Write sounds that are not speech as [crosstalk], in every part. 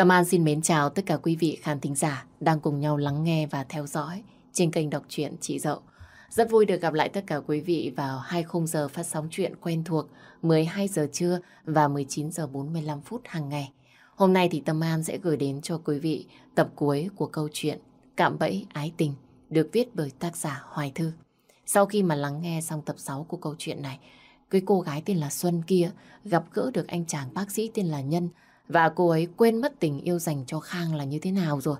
Tâm An xin mến chào tất cả quý vị khán thính giả đang cùng nhau lắng nghe và theo dõi trên kênh đọc truyện Chị Dậu. Rất vui được gặp lại tất cả quý vị vào hai khung giờ phát sóng chuyện quen thuộc 12 giờ trưa và 19 giờ 45 phút hàng ngày. Hôm nay thì Tâm An sẽ gửi đến cho quý vị tập cuối của câu chuyện Cạm bẫy ái tình được viết bởi tác giả Hoài Thư. Sau khi mà lắng nghe xong tập 6 của câu chuyện này, cái cô gái tên là Xuân kia gặp gỡ được anh chàng bác sĩ tên là Nhân và cô ấy quên mất tình yêu dành cho Khang là như thế nào rồi.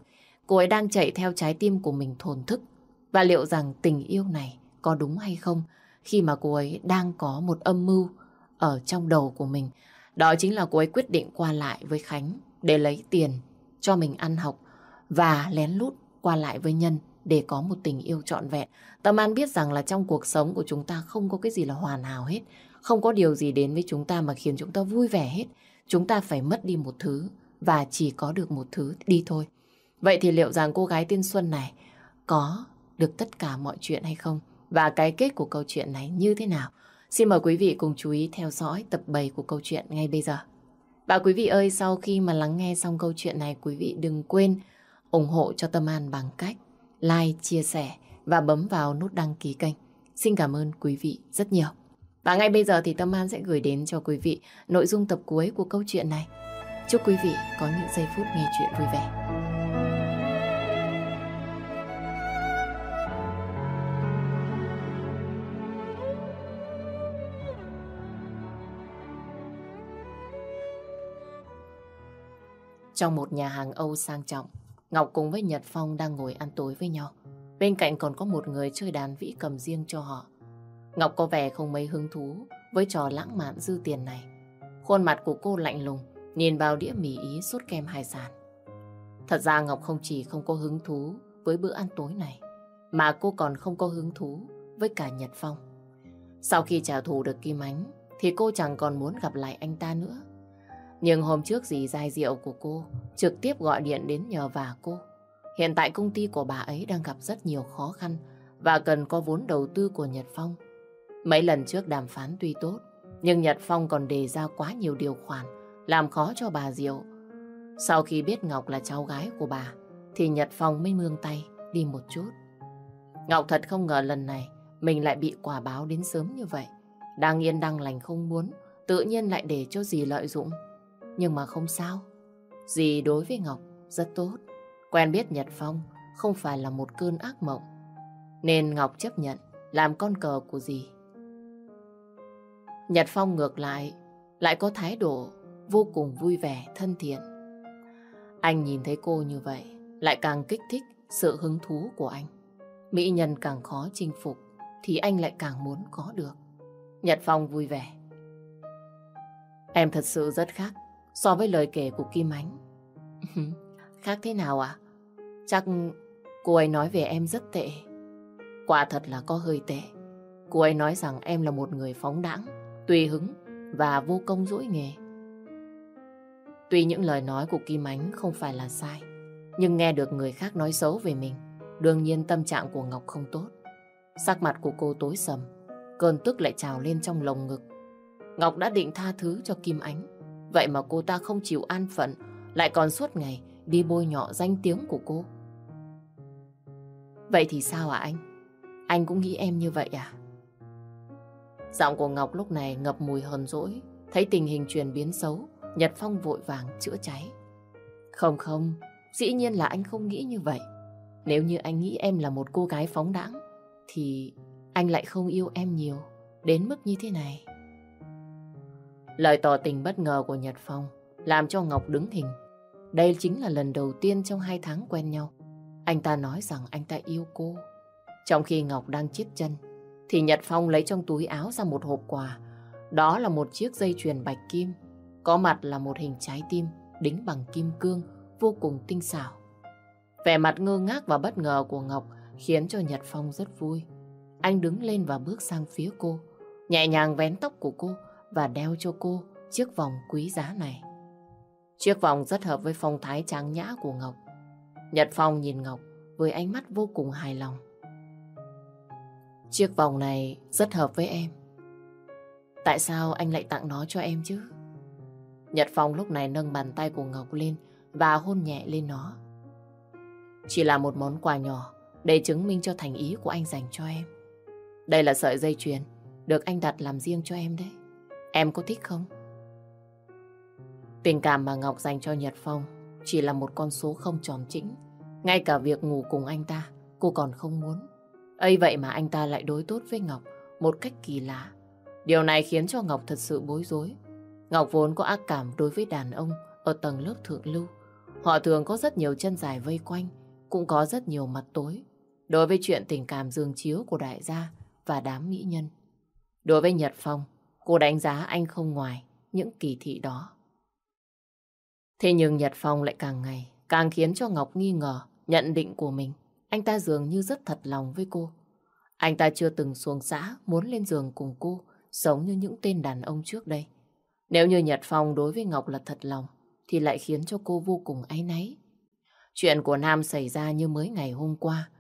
Cô ấy đang chạy theo trái tim của mình thổn thức. Và liệu rằng tình yêu này có đúng hay không khi mà cô ấy đang có một âm mưu ở trong đầu của mình. Đó chính là cô ấy quyết định qua lại với Khánh để lấy tiền cho mình ăn học và lén lút qua lại với Nhân để có một tình yêu trọn vẹn. Tâm An biết rằng là trong cuộc sống của chúng ta không có cái gì là hoàn hảo hết. Không có điều gì đến với chúng ta mà khiến chúng ta vui vẻ hết. Chúng ta phải mất đi một thứ và chỉ có được một thứ đi thôi. Vậy thì liệu rằng cô gái tiên Xuân này có được tất cả mọi chuyện hay không? Và cái kết của câu chuyện này như thế nào? Xin mời quý vị cùng chú ý theo dõi tập 7 của câu chuyện ngay bây giờ. Và quý vị ơi, sau khi mà lắng nghe xong câu chuyện này, quý vị đừng quên ủng hộ cho Tâm An bằng cách like, chia sẻ và bấm vào nút đăng ký kênh. Xin cảm ơn quý vị rất nhiều. Và ngay bây giờ thì Tâm An sẽ gửi đến cho quý vị nội dung tập cuối của câu chuyện này. Chúc quý vị có những giây phút nghe chuyện vui vẻ. Trong một nhà hàng Âu sang trọng, Ngọc cùng với Nhật Phong đang ngồi ăn tối với nhau. Bên cạnh còn có một người chơi đàn vĩ cầm riêng cho họ. Ngọc có vẻ không mấy hứng thú với trò lãng mạn dư tiền này. Khuôn mặt của cô lạnh lùng, nhìn vào đĩa mì ý sốt kem hải sản. Thật ra Ngọc không chỉ không có hứng thú với bữa ăn tối này, mà cô còn không có hứng thú với cả Nhật Phong. Sau khi trả thù được Kim Ánh, thì cô chẳng còn muốn gặp lại anh ta nữa. Nhưng hôm trước dì dai rượu của cô trực tiếp gọi điện đến nhờ vả cô. Hiện tại công ty của bà ấy đang gặp rất nhiều khó khăn và cần có vốn đầu tư của Nhật Phong. Mấy lần trước đàm phán tuy tốt, nhưng Nhật Phong còn đề ra quá nhiều điều khoản, làm khó cho bà Diệu. Sau khi biết Ngọc là cháu gái của bà, thì Nhật Phong mới mương tay đi một chút. Ngọc thật không ngờ lần này mình lại bị quả báo đến sớm như vậy. Đang yên đang lành không muốn, tự nhiên lại để cho dì lợi dụng. Nhưng mà không sao. Dì đối với Ngọc rất tốt. Quen biết Nhật Phong không phải là một cơn ác mộng. Nên Ngọc chấp nhận làm con cờ của dì. Nhật Phong ngược lại, lại có thái độ vô cùng vui vẻ, thân thiện. Anh nhìn thấy cô như vậy, lại càng kích thích sự hứng thú của anh. Mỹ nhân càng khó chinh phục, thì anh lại càng muốn có được. Nhật Phong vui vẻ. Em thật sự rất khác so với lời kể của Kim Ánh. [laughs] khác thế nào ạ? À? Chắc cô ấy nói về em rất tệ. Quả thật là có hơi tệ. Cô ấy nói rằng em là một người phóng đãng, tùy hứng và vô công dỗi nghề. Tuy những lời nói của Kim Ánh không phải là sai, nhưng nghe được người khác nói xấu về mình, đương nhiên tâm trạng của Ngọc không tốt. Sắc mặt của cô tối sầm, cơn tức lại trào lên trong lồng ngực. Ngọc đã định tha thứ cho Kim Ánh, vậy mà cô ta không chịu an phận, lại còn suốt ngày đi bôi nhọ danh tiếng của cô. Vậy thì sao à anh? Anh cũng nghĩ em như vậy à? Giọng của Ngọc lúc này ngập mùi hờn dỗi, thấy tình hình chuyển biến xấu, Nhật Phong vội vàng chữa cháy. Không không, dĩ nhiên là anh không nghĩ như vậy. Nếu như anh nghĩ em là một cô gái phóng đãng, thì anh lại không yêu em nhiều, đến mức như thế này. Lời tỏ tình bất ngờ của Nhật Phong làm cho Ngọc đứng hình. Đây chính là lần đầu tiên trong hai tháng quen nhau. Anh ta nói rằng anh ta yêu cô. Trong khi Ngọc đang chết chân, thì Nhật Phong lấy trong túi áo ra một hộp quà. Đó là một chiếc dây chuyền bạch kim, có mặt là một hình trái tim đính bằng kim cương, vô cùng tinh xảo. Vẻ mặt ngơ ngác và bất ngờ của Ngọc khiến cho Nhật Phong rất vui. Anh đứng lên và bước sang phía cô, nhẹ nhàng vén tóc của cô và đeo cho cô chiếc vòng quý giá này. Chiếc vòng rất hợp với phong thái tráng nhã của Ngọc. Nhật Phong nhìn Ngọc với ánh mắt vô cùng hài lòng. Chiếc vòng này rất hợp với em. Tại sao anh lại tặng nó cho em chứ? Nhật Phong lúc này nâng bàn tay của Ngọc lên, và hôn nhẹ lên nó. Chỉ là một món quà nhỏ để chứng minh cho thành ý của anh dành cho em. Đây là sợi dây chuyền được anh đặt làm riêng cho em đấy. Em có thích không? Tình cảm mà Ngọc dành cho Nhật Phong chỉ là một con số không tròn chỉnh. Ngay cả việc ngủ cùng anh ta, cô còn không muốn ấy vậy mà anh ta lại đối tốt với Ngọc một cách kỳ lạ. Điều này khiến cho Ngọc thật sự bối rối. Ngọc vốn có ác cảm đối với đàn ông ở tầng lớp thượng lưu. Họ thường có rất nhiều chân dài vây quanh, cũng có rất nhiều mặt tối. Đối với chuyện tình cảm dương chiếu của đại gia và đám mỹ nhân. Đối với Nhật Phong, cô đánh giá anh không ngoài những kỳ thị đó. Thế nhưng Nhật Phong lại càng ngày càng khiến cho Ngọc nghi ngờ nhận định của mình. Anh ta dường như rất thật lòng với cô. Anh ta chưa từng xuống xã, muốn lên giường cùng cô, giống như những tên đàn ông trước đây. Nếu như Nhật Phong đối với Ngọc là thật lòng, thì lại khiến cho cô vô cùng áy náy. Chuyện của Nam xảy ra như mới ngày hôm qua,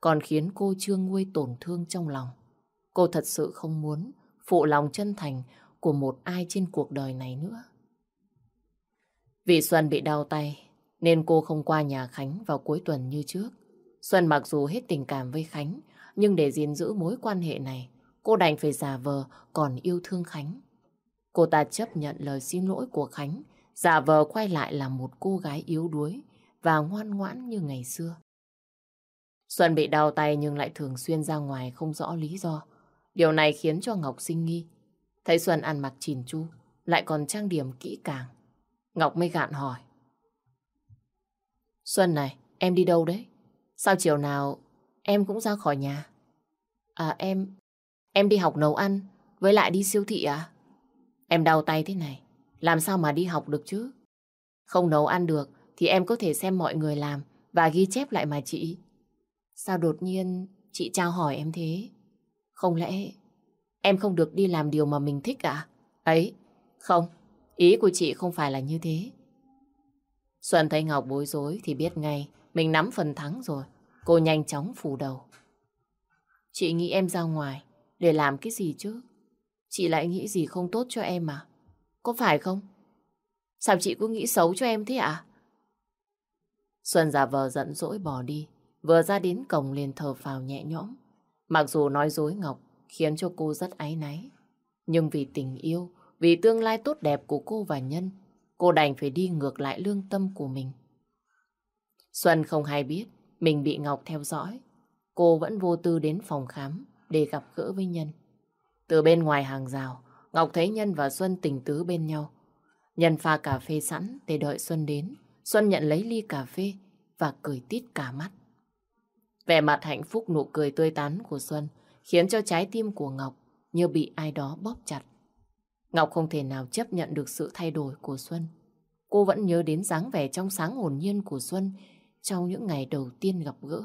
còn khiến cô chưa nguôi tổn thương trong lòng. Cô thật sự không muốn phụ lòng chân thành của một ai trên cuộc đời này nữa. Vì Xuân bị đau tay, nên cô không qua nhà Khánh vào cuối tuần như trước. Xuân mặc dù hết tình cảm với Khánh nhưng để gìn giữ mối quan hệ này cô đành phải giả vờ còn yêu thương Khánh. Cô ta chấp nhận lời xin lỗi của Khánh giả vờ quay lại là một cô gái yếu đuối và ngoan ngoãn như ngày xưa. Xuân bị đau tay nhưng lại thường xuyên ra ngoài không rõ lý do. Điều này khiến cho Ngọc sinh nghi. Thấy Xuân ăn mặc chỉn chu, lại còn trang điểm kỹ càng. Ngọc mới gạn hỏi. Xuân này, em đi đâu đấy? Sao chiều nào em cũng ra khỏi nhà? À em, em đi học nấu ăn, với lại đi siêu thị à? Em đau tay thế này, làm sao mà đi học được chứ? Không nấu ăn được thì em có thể xem mọi người làm và ghi chép lại mà chị. Sao đột nhiên chị trao hỏi em thế? Không lẽ em không được đi làm điều mà mình thích à? Ấy, không, ý của chị không phải là như thế. Xuân thấy Ngọc bối rối thì biết ngay mình nắm phần thắng rồi. Cô nhanh chóng phủ đầu. Chị nghĩ em ra ngoài để làm cái gì chứ? Chị lại nghĩ gì không tốt cho em à? Có phải không? Sao chị cứ nghĩ xấu cho em thế ạ? À? Xuân giả vờ giận dỗi bỏ đi. Vừa ra đến cổng liền thở phào nhẹ nhõm. Mặc dù nói dối Ngọc khiến cho cô rất áy náy. Nhưng vì tình yêu, vì tương lai tốt đẹp của cô và Nhân, cô đành phải đi ngược lại lương tâm của mình. Xuân không hay biết mình bị Ngọc theo dõi. Cô vẫn vô tư đến phòng khám để gặp gỡ với Nhân. Từ bên ngoài hàng rào, Ngọc thấy Nhân và Xuân tình tứ bên nhau. Nhân pha cà phê sẵn để đợi Xuân đến. Xuân nhận lấy ly cà phê và cười tít cả mắt. Vẻ mặt hạnh phúc nụ cười tươi tắn của Xuân khiến cho trái tim của Ngọc như bị ai đó bóp chặt. Ngọc không thể nào chấp nhận được sự thay đổi của Xuân. Cô vẫn nhớ đến dáng vẻ trong sáng hồn nhiên của Xuân trong những ngày đầu tiên gặp gỡ.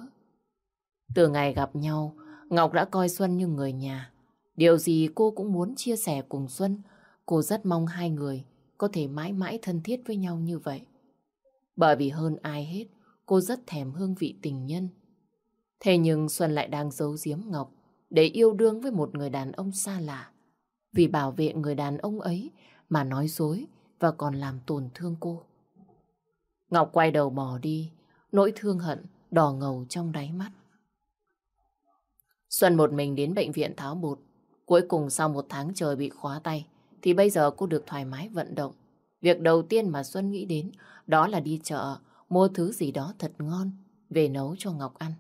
Từ ngày gặp nhau, Ngọc đã coi Xuân như người nhà. Điều gì cô cũng muốn chia sẻ cùng Xuân. Cô rất mong hai người có thể mãi mãi thân thiết với nhau như vậy. Bởi vì hơn ai hết, cô rất thèm hương vị tình nhân. Thế nhưng Xuân lại đang giấu giếm Ngọc để yêu đương với một người đàn ông xa lạ. Vì bảo vệ người đàn ông ấy mà nói dối và còn làm tổn thương cô. Ngọc quay đầu bỏ đi, nỗi thương hận đỏ ngầu trong đáy mắt. Xuân một mình đến bệnh viện tháo bột. Cuối cùng sau một tháng trời bị khóa tay, thì bây giờ cô được thoải mái vận động. Việc đầu tiên mà Xuân nghĩ đến đó là đi chợ, mua thứ gì đó thật ngon, về nấu cho Ngọc ăn.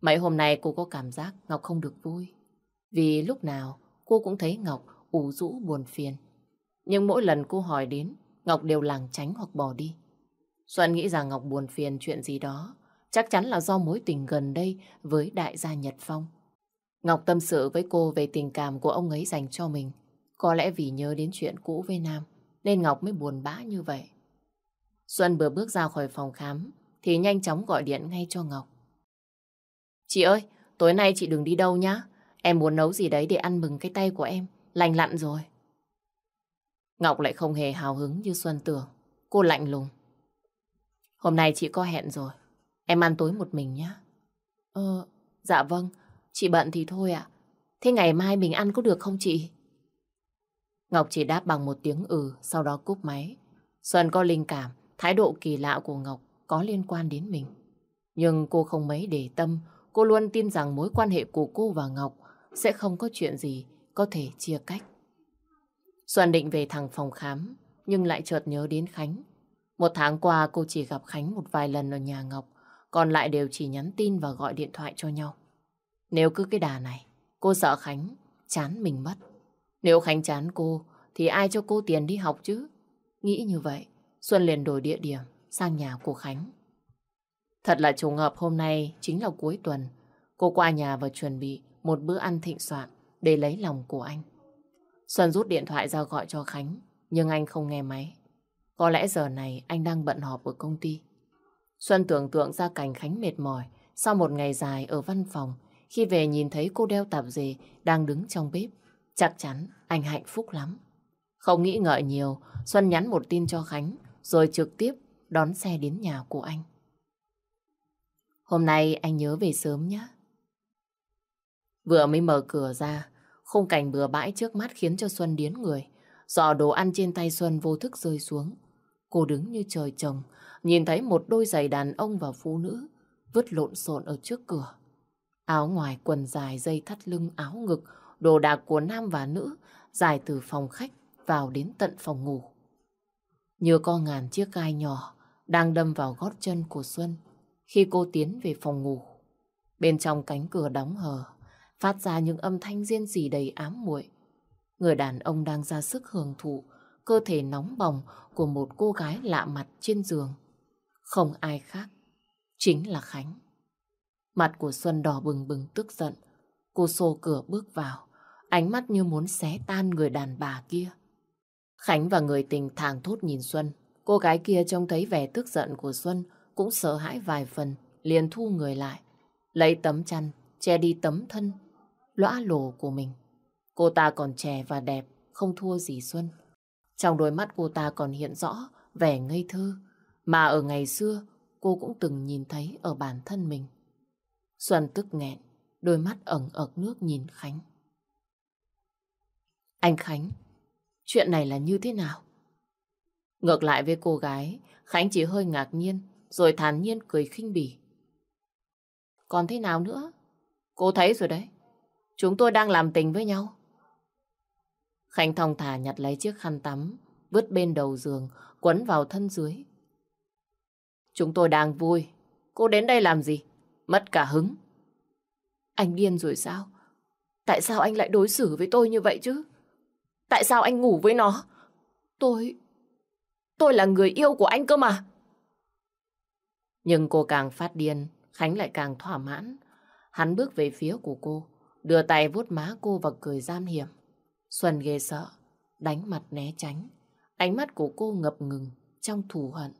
Mấy hôm nay cô có cảm giác Ngọc không được vui. Vì lúc nào cô cũng thấy Ngọc ủ rũ buồn phiền. Nhưng mỗi lần cô hỏi đến, Ngọc đều lảng tránh hoặc bỏ đi. Xuân nghĩ rằng Ngọc buồn phiền chuyện gì đó, chắc chắn là do mối tình gần đây với đại gia Nhật Phong. Ngọc tâm sự với cô về tình cảm của ông ấy dành cho mình. Có lẽ vì nhớ đến chuyện cũ với Nam, nên Ngọc mới buồn bã như vậy. Xuân vừa bước ra khỏi phòng khám, thì nhanh chóng gọi điện ngay cho Ngọc. Chị ơi, tối nay chị đừng đi đâu nhá. Em muốn nấu gì đấy để ăn mừng cái tay của em. Lành lặn rồi. Ngọc lại không hề hào hứng như Xuân tưởng. Cô lạnh lùng. Hôm nay chị có hẹn rồi. Em ăn tối một mình nhé. Ờ, dạ vâng. Chị bận thì thôi ạ. Thế ngày mai mình ăn có được không chị? Ngọc chỉ đáp bằng một tiếng ừ, sau đó cúp máy. Xuân có linh cảm, Thái độ kỳ lạ của Ngọc có liên quan đến mình. Nhưng cô không mấy để tâm, cô luôn tin rằng mối quan hệ của cô và Ngọc sẽ không có chuyện gì có thể chia cách. Xuân định về thẳng phòng khám, nhưng lại chợt nhớ đến Khánh. Một tháng qua cô chỉ gặp Khánh một vài lần ở nhà Ngọc, còn lại đều chỉ nhắn tin và gọi điện thoại cho nhau. Nếu cứ cái đà này, cô sợ Khánh chán mình mất. Nếu Khánh chán cô, thì ai cho cô tiền đi học chứ? Nghĩ như vậy, Xuân liền đổi địa điểm sang nhà của Khánh. Thật là trùng hợp hôm nay chính là cuối tuần. Cô qua nhà và chuẩn bị một bữa ăn thịnh soạn để lấy lòng của anh. Xuân rút điện thoại ra gọi cho Khánh, nhưng anh không nghe máy. Có lẽ giờ này anh đang bận họp ở công ty. Xuân tưởng tượng ra cảnh Khánh mệt mỏi sau một ngày dài ở văn phòng. Khi về nhìn thấy cô đeo tạp dề đang đứng trong bếp. Chắc chắn anh hạnh phúc lắm. Không nghĩ ngợi nhiều, Xuân nhắn một tin cho Khánh rồi trực tiếp đón xe đến nhà của anh. Hôm nay anh nhớ về sớm nhé. Vừa mới mở cửa ra, khung cảnh bừa bãi trước mắt khiến cho Xuân điến người. Giò đồ ăn trên tay Xuân vô thức rơi xuống. Cô đứng như trời trồng, nhìn thấy một đôi giày đàn ông và phụ nữ vứt lộn xộn ở trước cửa. Áo ngoài, quần dài, dây thắt lưng, áo ngực, đồ đạc của nam và nữ dài từ phòng khách vào đến tận phòng ngủ. Như có ngàn chiếc gai nhỏ đang đâm vào gót chân của Xuân khi cô tiến về phòng ngủ. Bên trong cánh cửa đóng hờ, phát ra những âm thanh riêng rỉ đầy ám muội. Người đàn ông đang ra sức hưởng thụ cơ thể nóng bỏng của một cô gái lạ mặt trên giường. Không ai khác, chính là Khánh. Mặt của Xuân đỏ bừng bừng tức giận. Cô xô cửa bước vào, ánh mắt như muốn xé tan người đàn bà kia. Khánh và người tình thàng thốt nhìn Xuân. Cô gái kia trông thấy vẻ tức giận của Xuân cũng sợ hãi vài phần, liền thu người lại. Lấy tấm chăn, che đi tấm thân, lõa lồ của mình. Cô ta còn trẻ và đẹp, không thua gì Xuân. Trong đôi mắt cô ta còn hiện rõ vẻ ngây thơ, mà ở ngày xưa cô cũng từng nhìn thấy ở bản thân mình. Xuân tức nghẹn, đôi mắt ẩn ợt nước nhìn Khánh. Anh Khánh, chuyện này là như thế nào? Ngược lại với cô gái, Khánh chỉ hơi ngạc nhiên, rồi thản nhiên cười khinh bỉ. Còn thế nào nữa? Cô thấy rồi đấy. Chúng tôi đang làm tình với nhau. Khánh thong thả nhặt lấy chiếc khăn tắm, vứt bên đầu giường, quấn vào thân dưới. Chúng tôi đang vui. Cô đến đây làm gì? Mất cả hứng. Anh điên rồi sao? Tại sao anh lại đối xử với tôi như vậy chứ? Tại sao anh ngủ với nó? Tôi... Tôi là người yêu của anh cơ mà. Nhưng cô càng phát điên, Khánh lại càng thỏa mãn. Hắn bước về phía của cô, đưa tay vuốt má cô và cười giam hiểm. Xuân ghê sợ, đánh mặt né tránh. Ánh mắt của cô ngập ngừng trong thù hận.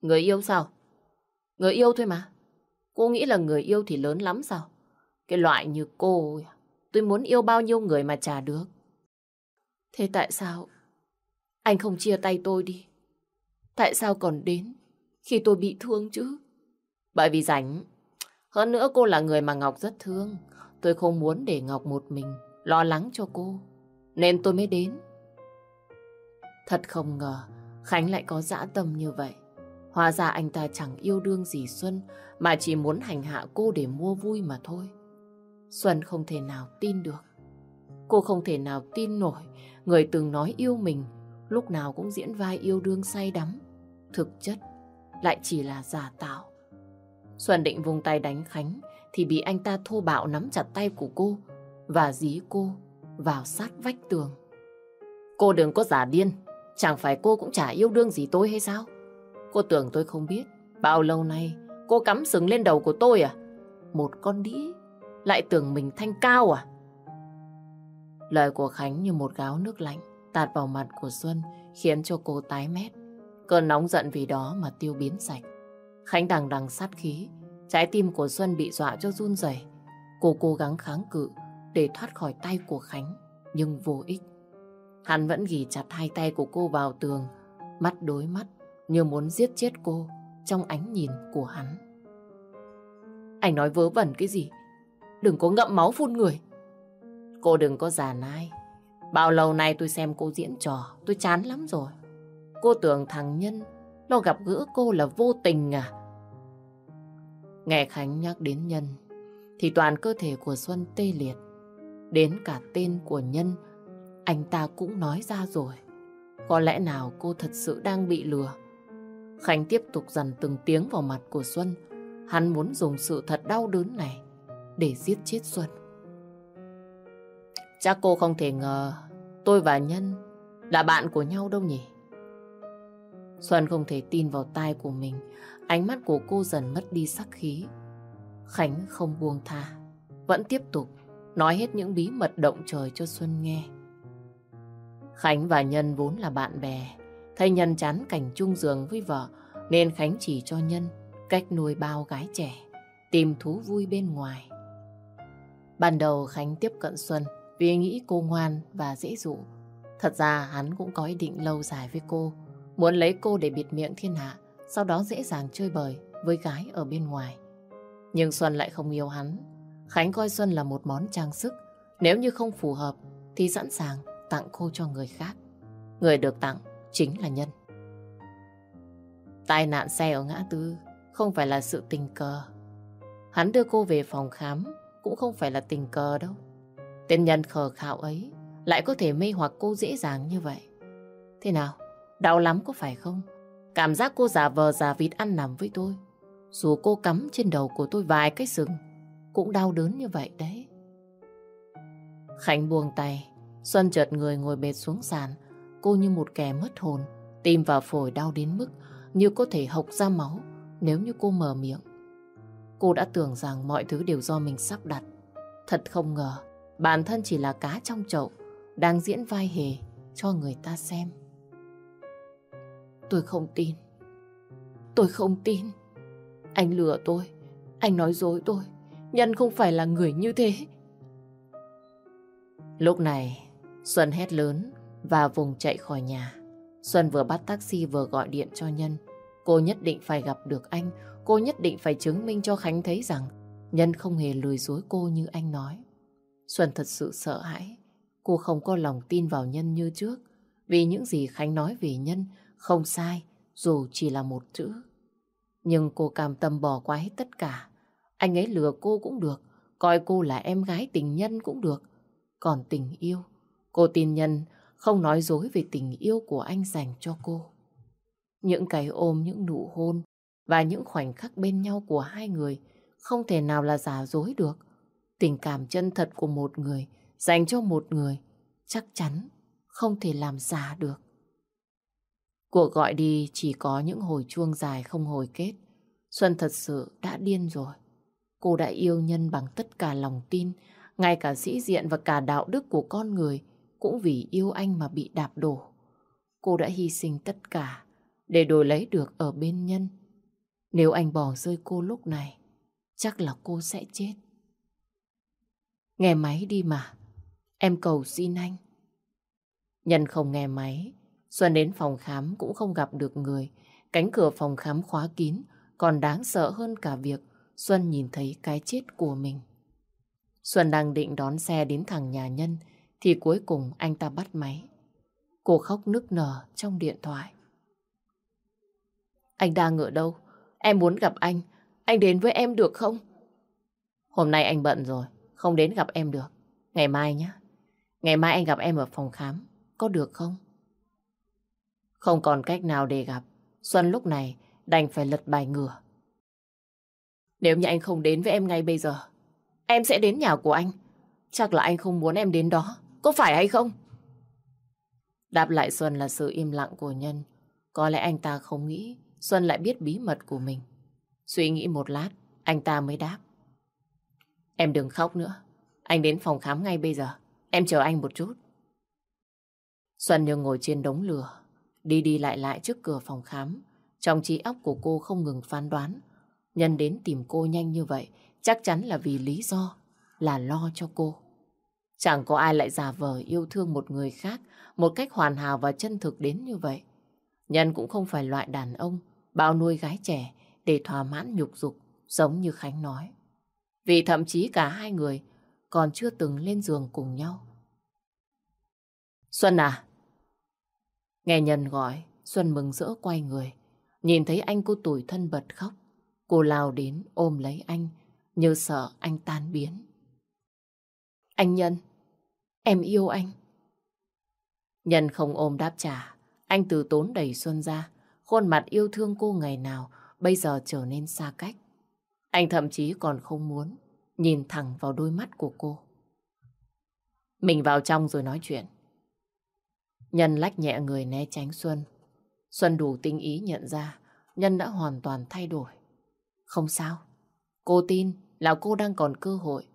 Người yêu sao? Người yêu thôi mà. Cô nghĩ là người yêu thì lớn lắm sao? Cái loại như cô, tôi muốn yêu bao nhiêu người mà trả được. Thế tại sao anh không chia tay tôi đi? Tại sao còn đến khi tôi bị thương chứ? Bởi vì rảnh. Hơn nữa cô là người mà Ngọc rất thương. Tôi không muốn để Ngọc một mình lo lắng cho cô. Nên tôi mới đến. Thật không ngờ, Khánh lại có dã tâm như vậy. Hóa ra anh ta chẳng yêu đương gì Xuân, mà chỉ muốn hành hạ cô để mua vui mà thôi. Xuân không thể nào tin được. Cô không thể nào tin nổi, người từng nói yêu mình, lúc nào cũng diễn vai yêu đương say đắm. Thực chất, lại chỉ là giả tạo. Xuân định vùng tay đánh Khánh, thì bị anh ta thô bạo nắm chặt tay của cô và dí cô vào sát vách tường. Cô đừng có giả điên, chẳng phải cô cũng chả yêu đương gì tôi hay sao? Cô tưởng tôi không biết, bao lâu nay cô cắm sừng lên đầu của tôi à? Một con đĩ, lại tưởng mình thanh cao à? Lời của Khánh như một gáo nước lạnh tạt vào mặt của Xuân khiến cho cô tái mét. Cơn nóng giận vì đó mà tiêu biến sạch. Khánh đằng đằng sát khí, trái tim của Xuân bị dọa cho run rẩy. Cô cố gắng kháng cự để thoát khỏi tay của Khánh, nhưng vô ích. Hắn vẫn ghi chặt hai tay của cô vào tường, mắt đối mắt, như muốn giết chết cô trong ánh nhìn của hắn. Anh nói vớ vẩn cái gì? Đừng có ngậm máu phun người. Cô đừng có già nai. Bao lâu nay tôi xem cô diễn trò, tôi chán lắm rồi. Cô tưởng thằng Nhân nó gặp gỡ cô là vô tình à? Nghe Khánh nhắc đến Nhân thì toàn cơ thể của Xuân tê liệt. Đến cả tên của Nhân anh ta cũng nói ra rồi. Có lẽ nào cô thật sự đang bị lừa? Khánh tiếp tục dằn từng tiếng vào mặt của Xuân. Hắn muốn dùng sự thật đau đớn này để giết chết Xuân. Chắc cô không thể ngờ tôi và Nhân là bạn của nhau đâu nhỉ? Xuân không thể tin vào tai của mình. Ánh mắt của cô dần mất đi sắc khí. Khánh không buông tha. Vẫn tiếp tục nói hết những bí mật động trời cho Xuân nghe. Khánh và Nhân vốn là bạn bè. Thấy Nhân chán cảnh chung giường với vợ nên Khánh chỉ cho Nhân cách nuôi bao gái trẻ, tìm thú vui bên ngoài. Ban đầu Khánh tiếp cận Xuân vì nghĩ cô ngoan và dễ dụ. Thật ra hắn cũng có ý định lâu dài với cô, muốn lấy cô để bịt miệng thiên hạ, sau đó dễ dàng chơi bời với gái ở bên ngoài. Nhưng Xuân lại không yêu hắn. Khánh coi Xuân là một món trang sức, nếu như không phù hợp thì sẵn sàng tặng cô cho người khác. Người được tặng chính là Nhân. Tai nạn xe ở ngã tư không phải là sự tình cờ. Hắn đưa cô về phòng khám cũng không phải là tình cờ đâu. Tên nhân khờ khạo ấy lại có thể mê hoặc cô dễ dàng như vậy. Thế nào? Đau lắm có phải không? Cảm giác cô giả vờ giả vịt ăn nằm với tôi. Dù cô cắm trên đầu của tôi vài cái sừng, cũng đau đớn như vậy đấy. Khánh buông tay, Xuân chợt người ngồi bệt xuống sàn. Cô như một kẻ mất hồn, tim và phổi đau đến mức như có thể hộc ra máu nếu như cô mở miệng. Cô đã tưởng rằng mọi thứ đều do mình sắp đặt. Thật không ngờ, bản thân chỉ là cá trong chậu, đang diễn vai hề cho người ta xem. Tôi không tin. Tôi không tin. Anh lừa tôi. Anh nói dối tôi. Nhân không phải là người như thế. Lúc này, Xuân hét lớn và vùng chạy khỏi nhà. Xuân vừa bắt taxi vừa gọi điện cho Nhân. Cô nhất định phải gặp được anh. Cô nhất định phải chứng minh cho Khánh thấy rằng Nhân không hề lừa dối cô như anh nói. Xuân thật sự sợ hãi. Cô không có lòng tin vào Nhân như trước. Vì những gì Khánh nói về Nhân không sai, dù chỉ là một chữ. Nhưng cô cam tâm bỏ qua hết tất cả. Anh ấy lừa cô cũng được, coi cô là em gái tình nhân cũng được. Còn tình yêu, cô tin nhân không nói dối về tình yêu của anh dành cho cô. Những cái ôm, những nụ hôn và những khoảnh khắc bên nhau của hai người không thể nào là giả dối được. Tình cảm chân thật của một người dành cho một người chắc chắn không thể làm giả được. Cuộc gọi đi chỉ có những hồi chuông dài không hồi kết. Xuân thật sự đã điên rồi. Cô đã yêu nhân bằng tất cả lòng tin, ngay cả sĩ diện và cả đạo đức của con người cũng vì yêu anh mà bị đạp đổ. Cô đã hy sinh tất cả để đổi lấy được ở bên nhân. Nếu anh bỏ rơi cô lúc này, chắc là cô sẽ chết. Nghe máy đi mà, em cầu xin anh. Nhân không nghe máy, Xuân đến phòng khám cũng không gặp được người. Cánh cửa phòng khám khóa kín, còn đáng sợ hơn cả việc Xuân nhìn thấy cái chết của mình. Xuân đang định đón xe đến thằng nhà nhân, thì cuối cùng anh ta bắt máy. Cô khóc nức nở trong điện thoại. Anh đang ở đâu? Em muốn gặp anh. Anh đến với em được không? Hôm nay anh bận rồi, không đến gặp em được. Ngày mai nhé. Ngày mai anh gặp em ở phòng khám. Có được không? Không còn cách nào để gặp. Xuân lúc này đành phải lật bài ngửa. Nếu như anh không đến với em ngay bây giờ, em sẽ đến nhà của anh. Chắc là anh không muốn em đến đó. Có phải hay không? Đáp lại Xuân là sự im lặng của Nhân. Có lẽ anh ta không nghĩ Xuân lại biết bí mật của mình. Suy nghĩ một lát, anh ta mới đáp. Em đừng khóc nữa. Anh đến phòng khám ngay bây giờ. Em chờ anh một chút. Xuân như ngồi trên đống lửa, đi đi lại lại trước cửa phòng khám. Trong trí óc của cô không ngừng phán đoán. Nhân đến tìm cô nhanh như vậy, chắc chắn là vì lý do là lo cho cô. Chẳng có ai lại giả vờ yêu thương một người khác một cách hoàn hảo và chân thực đến như vậy. Nhân cũng không phải loại đàn ông bao nuôi gái trẻ để thỏa mãn nhục dục giống như Khánh nói. Vì thậm chí cả hai người còn chưa từng lên giường cùng nhau. Xuân à? Nghe Nhân gọi, Xuân mừng rỡ quay người. Nhìn thấy anh cô tủi thân bật khóc. Cô lao đến ôm lấy anh, như sợ anh tan biến. Anh Nhân, em yêu anh. Nhân không ôm đáp trả, anh từ tốn đẩy Xuân ra. Khuôn mặt yêu thương cô ngày nào bây giờ trở nên xa cách. Anh thậm chí còn không muốn nhìn thẳng vào đôi mắt của cô. Mình vào trong rồi nói chuyện. Nhân lách nhẹ người né tránh Xuân. Xuân đủ tinh ý nhận ra Nhân đã hoàn toàn thay đổi. Không sao. Cô tin là cô đang còn cơ hội.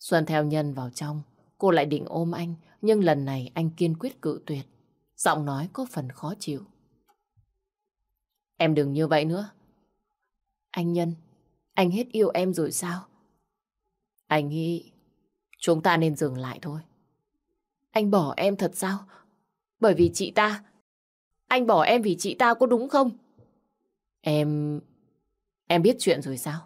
Xuân theo Nhân vào trong. Cô lại định ôm anh. Nhưng lần này anh kiên quyết cự tuyệt. Giọng nói có phần khó chịu. Em đừng như vậy nữa. Anh Nhân, anh hết yêu em rồi sao? Anh nghĩ chúng ta nên dừng lại thôi. Anh bỏ em thật sao? Bởi vì chị ta. Anh bỏ em vì chị ta có đúng không? Em... Em biết chuyện rồi sao?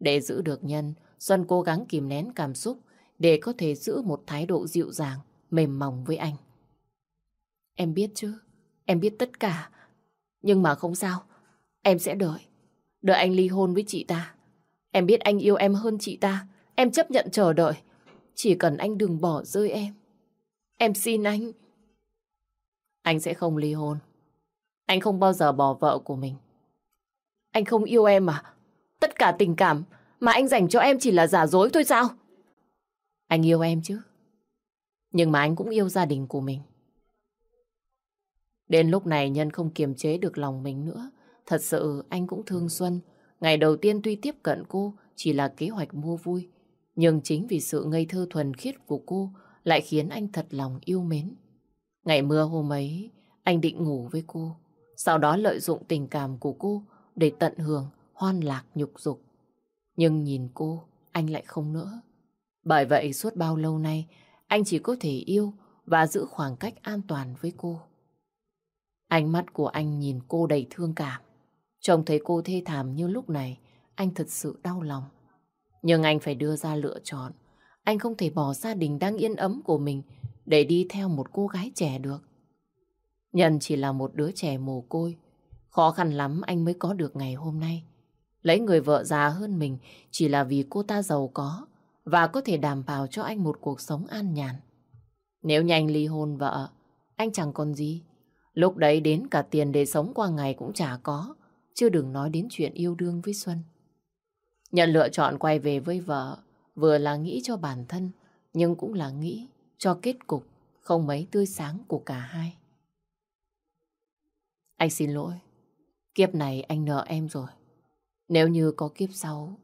Để giữ được nhân, Xuân cố gắng kìm nén cảm xúc để có thể giữ một thái độ dịu dàng, mềm mỏng với anh. Em biết chứ, em biết tất cả. Nhưng mà không sao, em sẽ đợi. Đợi anh ly hôn với chị ta. Em biết anh yêu em hơn chị ta. Em chấp nhận chờ đợi. Chỉ cần anh đừng bỏ rơi em. Em xin anh. Anh sẽ không ly hôn. Anh không bao giờ bỏ vợ của mình. Anh không yêu em à? Tất cả tình cảm mà anh dành cho em chỉ là giả dối thôi sao? Anh yêu em chứ. Nhưng mà anh cũng yêu gia đình của mình. Đến lúc này Nhân không kiềm chế được lòng mình nữa. Thật sự anh cũng thương Xuân. Ngày đầu tiên tuy tiếp cận cô chỉ là kế hoạch mua vui. Nhưng chính vì sự ngây thơ thuần khiết của cô lại khiến anh thật lòng yêu mến. Ngày mưa hôm ấy, anh định ngủ với cô. Sau đó lợi dụng tình cảm của cô để tận hưởng hoan lạc nhục dục. Nhưng nhìn cô, anh lại không nữa. Bởi vậy suốt bao lâu nay, anh chỉ có thể yêu và giữ khoảng cách an toàn với cô. Ánh mắt của anh nhìn cô đầy thương cảm. Trông thấy cô thê thảm như lúc này, anh thật sự đau lòng. Nhưng anh phải đưa ra lựa chọn. Anh không thể bỏ gia đình đang yên ấm của mình để đi theo một cô gái trẻ được. Nhân chỉ là một đứa trẻ mồ côi. Khó khăn lắm anh mới có được ngày hôm nay. Lấy người vợ già hơn mình chỉ là vì cô ta giàu có và có thể đảm bảo cho anh một cuộc sống an nhàn. Nếu nhanh ly hôn vợ, anh chẳng còn gì. Lúc đấy đến cả tiền để sống qua ngày cũng chả có, chưa đừng nói đến chuyện yêu đương với Xuân. Nhận lựa chọn quay về với vợ, vừa là nghĩ cho bản thân, nhưng cũng là nghĩ cho kết cục không mấy tươi sáng của cả hai. Anh xin lỗi, kiếp này anh nợ em rồi. Nếu như có kiếp sau...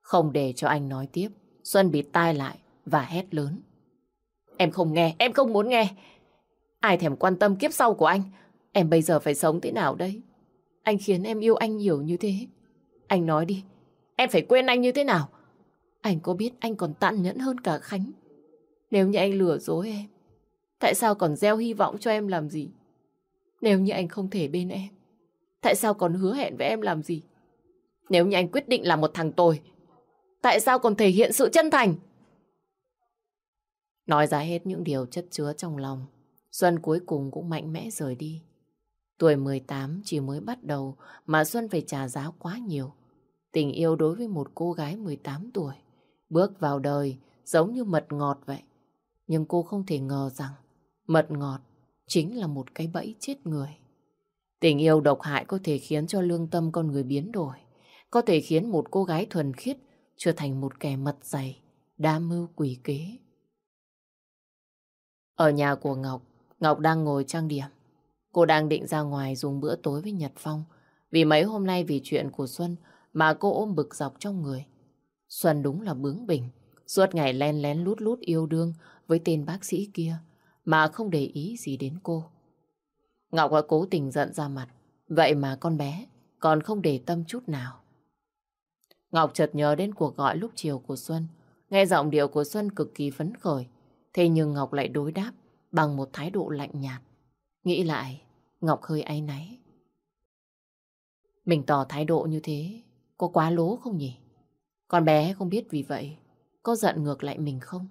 Không để cho anh nói tiếp, Xuân bị tai lại và hét lớn. Em không nghe, em không muốn nghe. Ai thèm quan tâm kiếp sau của anh? Em bây giờ phải sống thế nào đây? Anh khiến em yêu anh nhiều như thế. Anh nói đi, em phải quên anh như thế nào? Anh có biết anh còn tàn nhẫn hơn cả Khánh? Nếu như anh lừa dối em, tại sao còn gieo hy vọng cho em làm gì? Nếu như anh không thể bên em, tại sao còn hứa hẹn với em làm gì? Nếu như anh quyết định là một thằng tồi, tại sao còn thể hiện sự chân thành? Nói ra hết những điều chất chứa trong lòng, Xuân cuối cùng cũng mạnh mẽ rời đi. Tuổi 18 chỉ mới bắt đầu mà Xuân phải trả giá quá nhiều. Tình yêu đối với một cô gái 18 tuổi, bước vào đời giống như mật ngọt vậy. Nhưng cô không thể ngờ rằng mật ngọt chính là một cái bẫy chết người. Tình yêu độc hại có thể khiến cho lương tâm con người biến đổi, có thể khiến một cô gái thuần khiết trở thành một kẻ mật dày, đa mưu quỷ kế. Ở nhà của Ngọc, Ngọc đang ngồi trang điểm. Cô đang định ra ngoài dùng bữa tối với Nhật Phong. Vì mấy hôm nay vì chuyện của Xuân mà cô ôm bực dọc trong người. Xuân đúng là bướng bỉnh. Suốt ngày len lén lút lút yêu đương với tên bác sĩ kia mà không để ý gì đến cô. Ngọc đã cố tình giận ra mặt. Vậy mà con bé còn không để tâm chút nào. Ngọc chợt nhớ đến cuộc gọi lúc chiều của Xuân. Nghe giọng điệu của Xuân cực kỳ phấn khởi. Thế nhưng Ngọc lại đối đáp bằng một thái độ lạnh nhạt. Nghĩ lại, Ngọc hơi áy náy. Mình tỏ thái độ như thế, có quá lố không nhỉ? Con bé không biết vì vậy, có giận ngược lại mình không?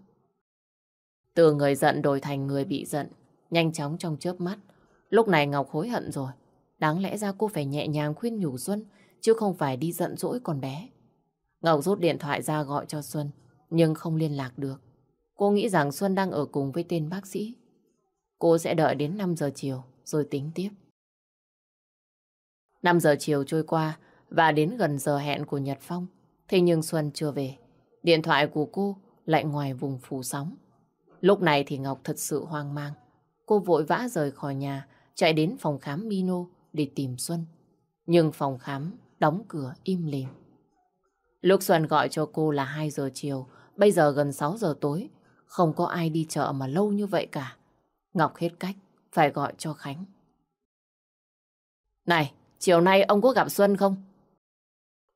Từ người giận đổi thành người bị giận, nhanh chóng trong chớp mắt. Lúc này Ngọc hối hận rồi. Đáng lẽ ra cô phải nhẹ nhàng khuyên nhủ Xuân, chứ không phải đi giận dỗi con bé. Ngọc rút điện thoại ra gọi cho Xuân, nhưng không liên lạc được. Cô nghĩ rằng Xuân đang ở cùng với tên bác sĩ. Cô sẽ đợi đến 5 giờ chiều rồi tính tiếp. 5 giờ chiều trôi qua và đến gần giờ hẹn của Nhật Phong. Thế nhưng Xuân chưa về. Điện thoại của cô lại ngoài vùng phủ sóng. Lúc này thì Ngọc thật sự hoang mang. Cô vội vã rời khỏi nhà, chạy đến phòng khám Mino để tìm Xuân. Nhưng phòng khám đóng cửa im lìm. Lúc Xuân gọi cho cô là 2 giờ chiều, bây giờ gần 6 giờ tối. Không có ai đi chợ mà lâu như vậy cả. Ngọc hết cách, phải gọi cho Khánh. Này, chiều nay ông có gặp Xuân không?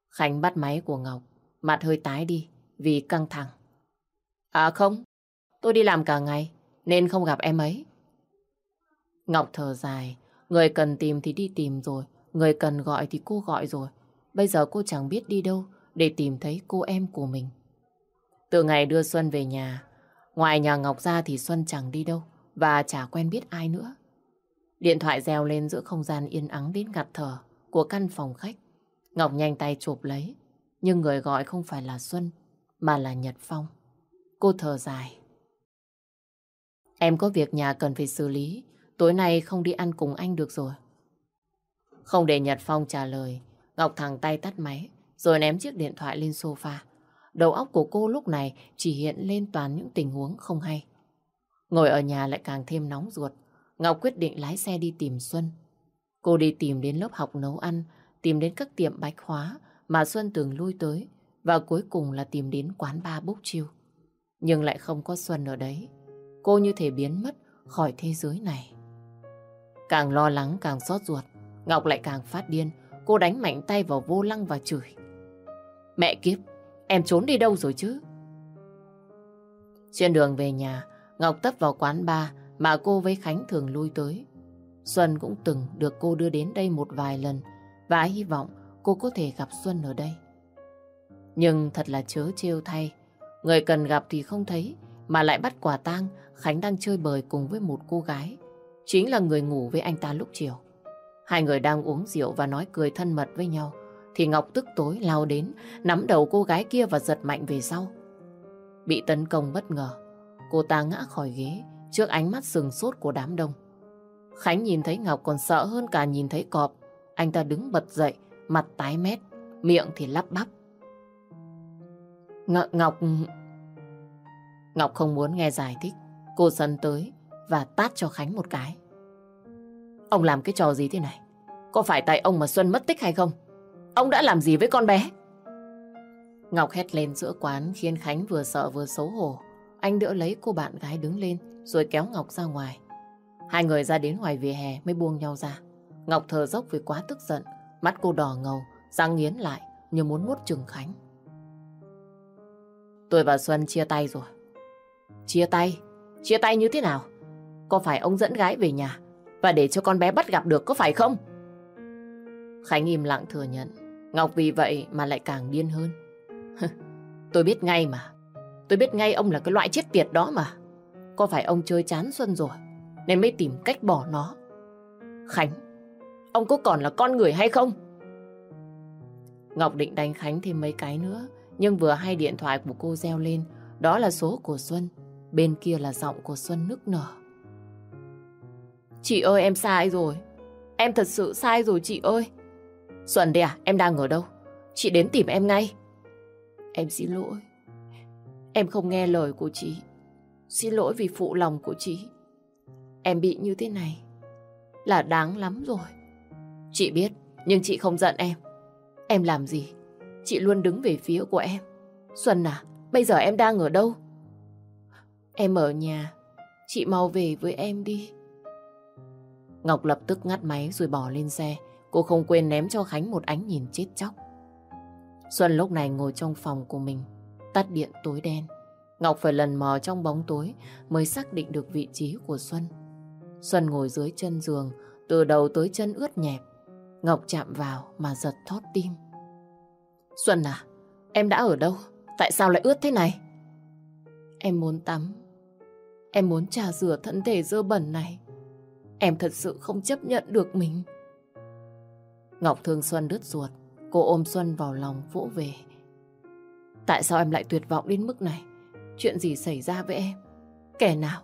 Khánh bắt máy của Ngọc, mặt hơi tái đi vì căng thẳng. À không, tôi đi làm cả ngày nên không gặp em ấy. Ngọc thở dài, người cần tìm thì đi tìm rồi, người cần gọi thì cô gọi rồi. Bây giờ cô chẳng biết đi đâu để tìm thấy cô em của mình. Từ ngày đưa Xuân về nhà, ngoài nhà Ngọc ra thì Xuân chẳng đi đâu và chả quen biết ai nữa. Điện thoại reo lên giữa không gian yên ắng đến ngạt thở của căn phòng khách. Ngọc nhanh tay chụp lấy, nhưng người gọi không phải là Xuân, mà là Nhật Phong. Cô thở dài. Em có việc nhà cần phải xử lý, tối nay không đi ăn cùng anh được rồi. Không để Nhật Phong trả lời, Ngọc thẳng tay tắt máy, rồi ném chiếc điện thoại lên sofa. Đầu óc của cô lúc này chỉ hiện lên toàn những tình huống không hay. Ngồi ở nhà lại càng thêm nóng ruột. Ngọc quyết định lái xe đi tìm Xuân. Cô đi tìm đến lớp học nấu ăn, tìm đến các tiệm bách hóa mà Xuân từng lui tới và cuối cùng là tìm đến quán ba bốc chiêu. Nhưng lại không có Xuân ở đấy. Cô như thể biến mất khỏi thế giới này. Càng lo lắng càng xót ruột, Ngọc lại càng phát điên. Cô đánh mạnh tay vào vô lăng và chửi. Mẹ kiếp, em trốn đi đâu rồi chứ? Trên đường về nhà, Ngọc tấp vào quán bar mà cô với Khánh thường lui tới. Xuân cũng từng được cô đưa đến đây một vài lần và hy vọng cô có thể gặp Xuân ở đây. Nhưng thật là chớ trêu thay, người cần gặp thì không thấy mà lại bắt quả tang Khánh đang chơi bời cùng với một cô gái. Chính là người ngủ với anh ta lúc chiều. Hai người đang uống rượu và nói cười thân mật với nhau thì Ngọc tức tối lao đến nắm đầu cô gái kia và giật mạnh về sau. Bị tấn công bất ngờ, cô ta ngã khỏi ghế trước ánh mắt sừng sốt của đám đông. Khánh nhìn thấy Ngọc còn sợ hơn cả nhìn thấy cọp. Anh ta đứng bật dậy, mặt tái mét, miệng thì lắp bắp. Ng Ngọc... Ngọc không muốn nghe giải thích. Cô sân tới và tát cho Khánh một cái. Ông làm cái trò gì thế này? Có phải tại ông mà Xuân mất tích hay không? Ông đã làm gì với con bé? Ngọc hét lên giữa quán khiến Khánh vừa sợ vừa xấu hổ. Anh đỡ lấy cô bạn gái đứng lên rồi kéo Ngọc ra ngoài. Hai người ra đến ngoài vỉa hè mới buông nhau ra. Ngọc thở dốc vì quá tức giận. Mắt cô đỏ ngầu, răng nghiến lại như muốn nuốt chừng Khánh. Tôi và Xuân chia tay rồi. Chia tay? Chia tay như thế nào? Có phải ông dẫn gái về nhà và để cho con bé bắt gặp được có phải không? Khánh im lặng thừa nhận. Ngọc vì vậy mà lại càng điên hơn. tôi biết ngay mà. Tôi biết ngay ông là cái loại chết tiệt đó mà. Có phải ông chơi chán Xuân rồi nên mới tìm cách bỏ nó? Khánh, ông có còn là con người hay không? Ngọc định đánh Khánh thêm mấy cái nữa nhưng vừa hay điện thoại của cô reo lên đó là số của Xuân bên kia là giọng của Xuân nức nở. Chị ơi, em sai rồi. Em thật sự sai rồi chị ơi. Xuân đây à em đang ở đâu? Chị đến tìm em ngay. Em xin lỗi. Em không nghe lời của chị. Xin lỗi vì phụ lòng của chị. Em bị như thế này Là đáng lắm rồi. Chị biết, nhưng chị không giận em. Em làm gì? Chị luôn đứng về phía của em. Xuân à bây giờ em đang ở đâu? Em ở nhà. Chị mau về với em đi. Ngọc lập tức ngắt máy rồi bỏ lên xe. Cô không quên ném cho Khánh một ánh nhìn chết chóc. Xuân lúc này ngồi trong phòng của mình, Tắt điện tối đen. Ngọc phải lần mò trong bóng tối Mới xác định được vị trí của Xuân. Xuân ngồi dưới chân giường, Từ đầu tới chân ướt nhẹp. Ngọc chạm vào mà giật thót tim. Xuân à Em đã ở đâu? Tại sao lại ướt thế này? Em muốn tắm. Em muốn trà rửa thân thể dơ bẩn này em thật sự không chấp nhận được mình. Ngọc thương Xuân đứt ruột, cô ôm Xuân vào lòng vỗ về. Tại sao em lại tuyệt vọng đến mức này? Chuyện gì xảy ra với em? Kẻ nào?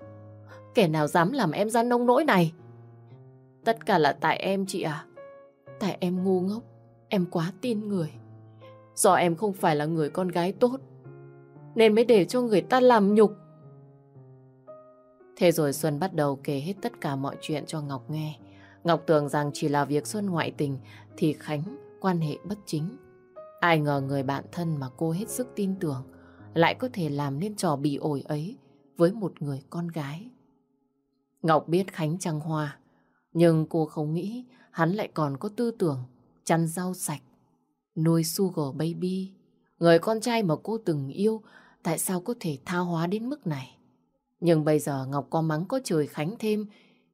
Kẻ nào dám làm em ra nông nỗi này? Tất cả là tại em chị à. Tại em ngu ngốc, em quá tin người. Do em không phải là người con gái tốt, nên mới để cho người ta làm nhục. Thế rồi Xuân bắt đầu kể hết tất cả mọi chuyện cho Ngọc nghe. Ngọc tưởng rằng chỉ là việc Xuân ngoại tình thì Khánh quan hệ bất chính. Ai ngờ người bạn thân mà cô hết sức tin tưởng lại có thể làm nên trò bị ổi ấy với một người con gái. Ngọc biết Khánh trăng hoa, nhưng cô không nghĩ hắn lại còn có tư tưởng chăn rau sạch, nuôi sugar baby. Người con trai mà cô từng yêu tại sao có thể tha hóa đến mức này? Nhưng bây giờ Ngọc có mắng có trời Khánh thêm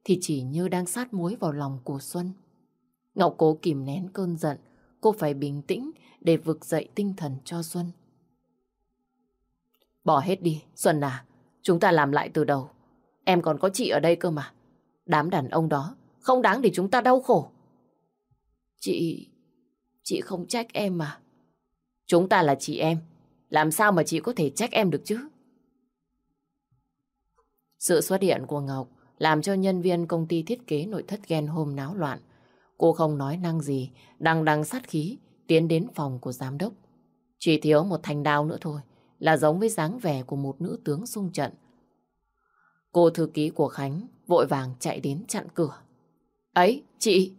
thì chỉ như đang sát muối vào lòng của Xuân. Ngọc cố kìm nén cơn giận, cô phải bình tĩnh để vực dậy tinh thần cho Xuân. Bỏ hết đi, Xuân à, chúng ta làm lại từ đầu. Em còn có chị ở đây cơ mà. Đám đàn ông đó không đáng để chúng ta đau khổ. Chị... chị không trách em mà. Chúng ta là chị em. Làm sao mà chị có thể trách em được chứ? Sự xuất hiện của Ngọc làm cho nhân viên công ty thiết kế nội thất ghen hôm náo loạn. Cô không nói năng gì, đằng đằng sát khí, tiến đến phòng của giám đốc. Chỉ thiếu một thanh đao nữa thôi, là giống với dáng vẻ của một nữ tướng xung trận. Cô thư ký của Khánh vội vàng chạy đến chặn cửa. Ấy, chị!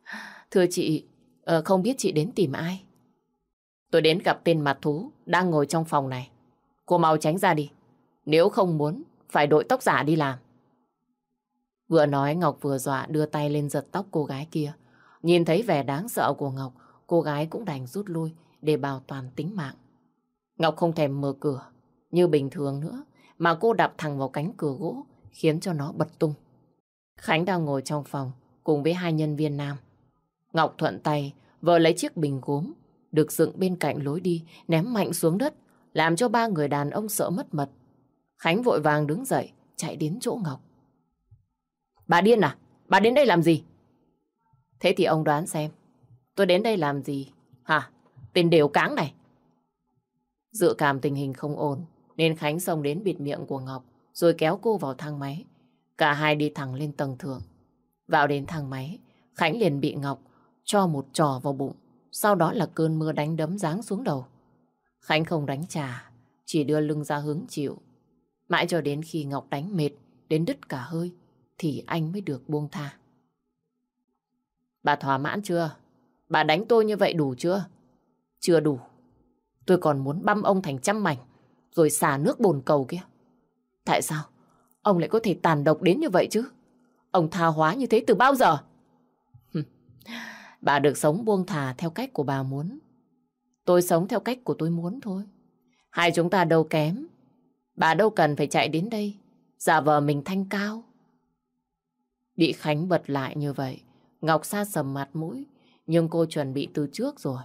[laughs] Thưa chị, ờ, không biết chị đến tìm ai? Tôi đến gặp tên mặt thú đang ngồi trong phòng này. Cô mau tránh ra đi. Nếu không muốn, phải đội tóc giả đi làm. Vừa nói Ngọc vừa dọa đưa tay lên giật tóc cô gái kia. Nhìn thấy vẻ đáng sợ của Ngọc, cô gái cũng đành rút lui để bảo toàn tính mạng. Ngọc không thèm mở cửa như bình thường nữa, mà cô đạp thẳng vào cánh cửa gỗ khiến cho nó bật tung. Khánh đang ngồi trong phòng cùng với hai nhân viên nam. Ngọc thuận tay vợ lấy chiếc bình gốm được dựng bên cạnh lối đi ném mạnh xuống đất làm cho ba người đàn ông sợ mất mật. Khánh vội vàng đứng dậy chạy đến chỗ Ngọc. Bà điên à? Bà đến đây làm gì? Thế thì ông đoán xem. Tôi đến đây làm gì? Hả? Tên đều cáng này. Dự cảm tình hình không ổn, nên Khánh xông đến bịt miệng của Ngọc, rồi kéo cô vào thang máy. Cả hai đi thẳng lên tầng thượng. Vào đến thang máy, Khánh liền bị Ngọc cho một trò vào bụng. Sau đó là cơn mưa đánh đấm giáng xuống đầu. Khánh không đánh trả, chỉ đưa lưng ra hướng chịu. Mãi cho đến khi Ngọc đánh mệt, đến đứt cả hơi, thì anh mới được buông tha. Bà thỏa mãn chưa? Bà đánh tôi như vậy đủ chưa? Chưa đủ. Tôi còn muốn băm ông thành trăm mảnh, rồi xả nước bồn cầu kia. Tại sao? Ông lại có thể tàn độc đến như vậy chứ? Ông tha hóa như thế từ bao giờ? bà được sống buông thả theo cách của bà muốn. Tôi sống theo cách của tôi muốn thôi. Hai chúng ta đâu kém. Bà đâu cần phải chạy đến đây, giả vờ mình thanh cao. Bị Khánh bật lại như vậy, Ngọc Sa sầm mặt mũi, nhưng cô chuẩn bị từ trước rồi.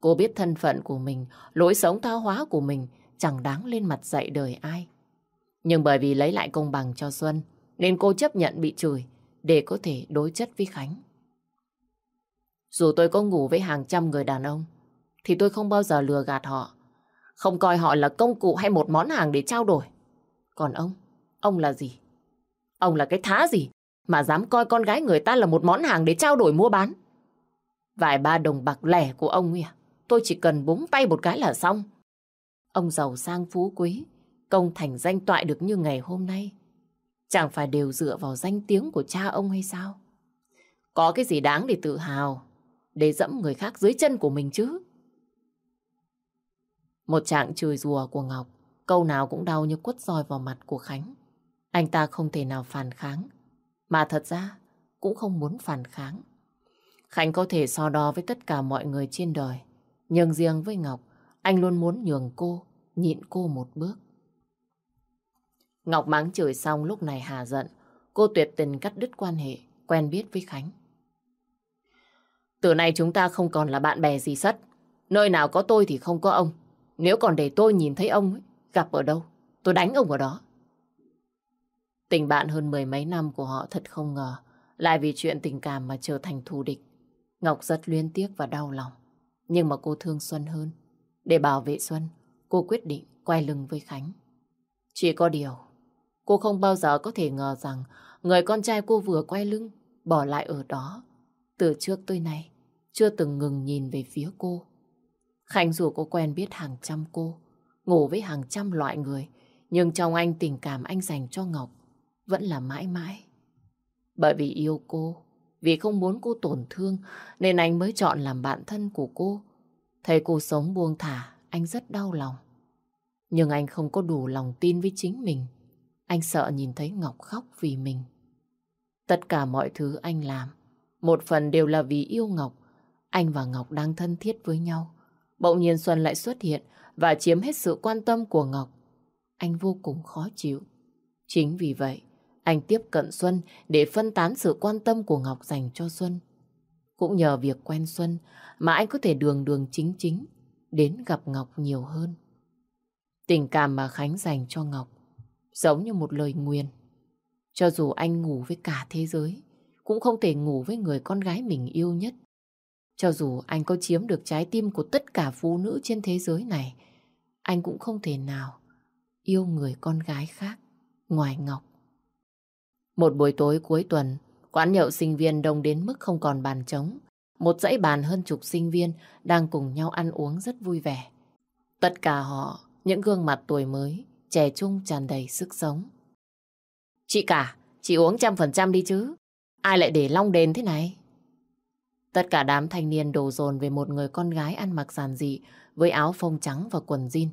Cô biết thân phận của mình, lối sống thao hóa của mình chẳng đáng lên mặt dạy đời ai. Nhưng bởi vì lấy lại công bằng cho Xuân, nên cô chấp nhận bị chửi để có thể đối chất với Khánh. Dù tôi có ngủ với hàng trăm người đàn ông, thì tôi không bao giờ lừa gạt họ. Không coi họ là công cụ hay một món hàng để trao đổi. Còn ông, ông là gì? Ông là cái thá gì mà dám coi con gái người ta là một món hàng để trao đổi mua bán? Vài ba đồng bạc lẻ của ông ấy à? Tôi chỉ cần búng tay một cái là xong. Ông giàu sang phú quý, công thành danh toại được như ngày hôm nay. Chẳng phải đều dựa vào danh tiếng của cha ông hay sao? Có cái gì đáng để tự hào, để dẫm người khác dưới chân của mình chứ? Một trạng chửi rùa của Ngọc, câu nào cũng đau như quất roi vào mặt của Khánh. Anh ta không thể nào phản kháng, mà thật ra cũng không muốn phản kháng. Khánh có thể so đo với tất cả mọi người trên đời, nhưng riêng với Ngọc, anh luôn muốn nhường cô, nhịn cô một bước. Ngọc mắng chửi xong lúc này hà giận, cô tuyệt tình cắt đứt quan hệ, quen biết với Khánh. Từ nay chúng ta không còn là bạn bè gì sắt Nơi nào có tôi thì không có ông. Nếu còn để tôi nhìn thấy ông ấy, gặp ở đâu, tôi đánh ông ở đó. Tình bạn hơn mười mấy năm của họ thật không ngờ Lại vì chuyện tình cảm mà trở thành thù địch. Ngọc rất luyến tiếc và đau lòng. Nhưng mà cô thương Xuân hơn. Để bảo vệ Xuân, cô quyết định quay lưng với Khánh. Chỉ có điều, cô không bao giờ có thể ngờ rằng người con trai cô vừa quay lưng, bỏ lại ở đó. Từ trước tới nay, chưa từng ngừng nhìn về phía cô. Khánh dù có quen biết hàng trăm cô, ngủ với hàng trăm loại người, nhưng trong anh tình cảm anh dành cho Ngọc vẫn là mãi mãi. Bởi vì yêu cô, vì không muốn cô tổn thương nên anh mới chọn làm bạn thân của cô. Thấy cô sống buông thả, anh rất đau lòng. Nhưng anh không có đủ lòng tin với chính mình. Anh sợ nhìn thấy Ngọc khóc vì mình. Tất cả mọi thứ anh làm, một phần đều là vì yêu Ngọc. Anh và Ngọc đang thân thiết với nhau. Bỗng nhiên Xuân lại xuất hiện và chiếm hết sự quan tâm của Ngọc. Anh vô cùng khó chịu. Chính vì vậy, anh tiếp cận Xuân để phân tán sự quan tâm của Ngọc dành cho Xuân. Cũng nhờ việc quen Xuân mà anh có thể đường đường chính chính đến gặp Ngọc nhiều hơn. Tình cảm mà Khánh dành cho Ngọc giống như một lời nguyền. Cho dù anh ngủ với cả thế giới, cũng không thể ngủ với người con gái mình yêu nhất. Cho dù anh có chiếm được trái tim của tất cả phụ nữ trên thế giới này, anh cũng không thể nào yêu người con gái khác ngoài Ngọc. Một buổi tối cuối tuần, quán nhậu sinh viên đông đến mức không còn bàn trống. Một dãy bàn hơn chục sinh viên đang cùng nhau ăn uống rất vui vẻ. Tất cả họ, những gương mặt tuổi mới, trẻ trung tràn đầy sức sống. Chị cả, chị uống trăm phần trăm đi chứ. Ai lại để long đền thế này? Tất cả đám thanh niên đổ dồn về một người con gái ăn mặc giản dị với áo phông trắng và quần jean.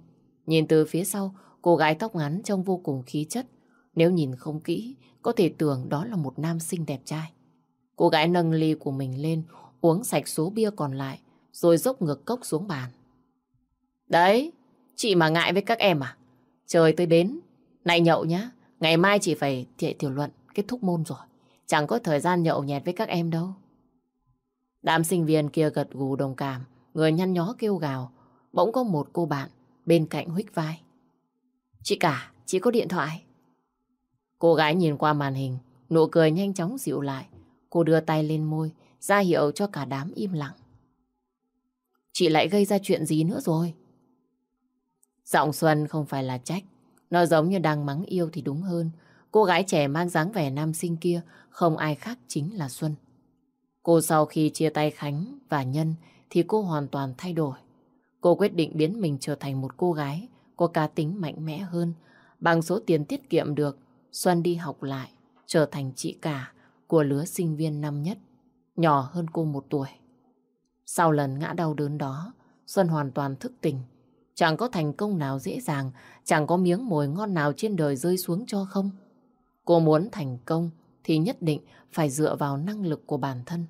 Nhìn từ phía sau, cô gái tóc ngắn trông vô cùng khí chất. Nếu nhìn không kỹ, có thể tưởng đó là một nam sinh đẹp trai. Cô gái nâng ly của mình lên, uống sạch số bia còn lại, rồi dốc ngược cốc xuống bàn. Đấy, chị mà ngại với các em à? Trời tới đến. Này nhậu nhá, ngày mai chị phải thể tiểu luận, kết thúc môn rồi. Chẳng có thời gian nhậu nhẹt với các em đâu. Đám sinh viên kia gật gù đồng cảm, người nhăn nhó kêu gào. Bỗng có một cô bạn bên cạnh huých vai. Chị cả, chị có điện thoại. Cô gái nhìn qua màn hình, nụ cười nhanh chóng dịu lại. Cô đưa tay lên môi, ra hiệu cho cả đám im lặng. Chị lại gây ra chuyện gì nữa rồi? Giọng Xuân không phải là trách. Nó giống như đang mắng yêu thì đúng hơn. Cô gái trẻ mang dáng vẻ nam sinh kia không ai khác chính là Xuân. Cô sau khi chia tay Khánh và Nhân thì cô hoàn toàn thay đổi. Cô quyết định biến mình trở thành một cô gái có cá tính mạnh mẽ hơn. Bằng số tiền tiết kiệm được, Xuân đi học lại, trở thành chị cả của lứa sinh viên năm nhất, nhỏ hơn cô một tuổi. Sau lần ngã đau đớn đó, Xuân hoàn toàn thức tỉnh. Chẳng có thành công nào dễ dàng, chẳng có miếng mồi ngon nào trên đời rơi xuống cho không. Cô muốn thành công thì nhất định phải dựa vào năng lực của bản thân.